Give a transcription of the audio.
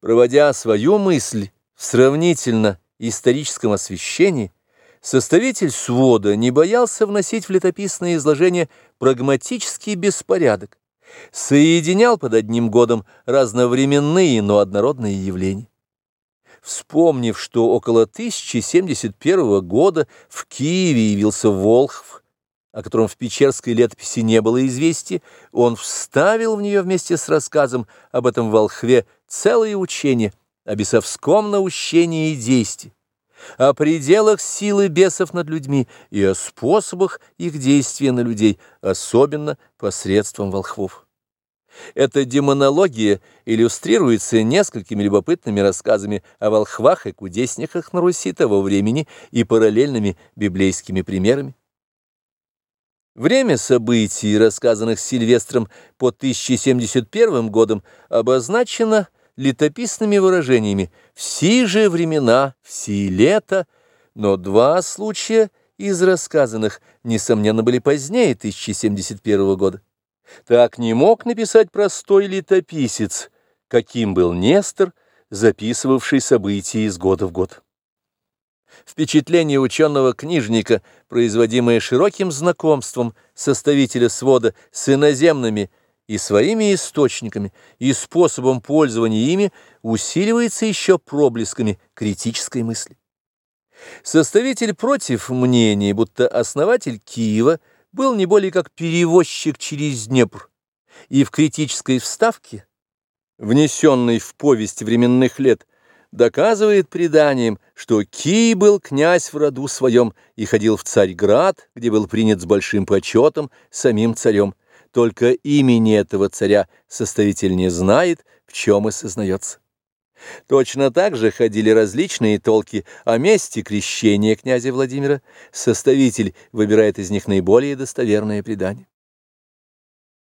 Проводя свою мысль в сравнительно историческом освещении, составитель свода не боялся вносить в летописное изложение прагматический беспорядок, соединял под одним годом разновременные, но однородные явления. Вспомнив, что около 1071 года в Киеве явился Волхв, о котором в Печерской летописи не было известия, он вставил в нее вместе с рассказом об этом волхве целое учение о бесовском наущении и действии, о пределах силы бесов над людьми и о способах их действия на людей, особенно посредством волхвов. Эта демонология иллюстрируется несколькими любопытными рассказами о волхвах и кудесниках на Руси того времени и параллельными библейскими примерами. Время событий, рассказанных Сильвестром по 1071 годам, обозначено летописными выражениями «все же времена, все лето», но два случая из рассказанных, несомненно, были позднее 1071 года. Так не мог написать простой летописец, каким был Нестор, записывавший события из года в год. Впечатление ученого-книжника, производимое широким знакомством составителя свода с иноземными и своими источниками и способом пользования ими, усиливается еще проблесками критической мысли. Составитель против мнения, будто основатель Киева был не более как перевозчик через Днепр, и в критической вставке, внесенной в повесть временных лет, доказывает преданием, что Кий был князь в роду своем и ходил в Царьград, где был принят с большим почетом самим царем. Только имени этого царя составитель не знает, в чем и сознается. Точно так же ходили различные толки о месте крещения князя Владимира. Составитель выбирает из них наиболее достоверное предание.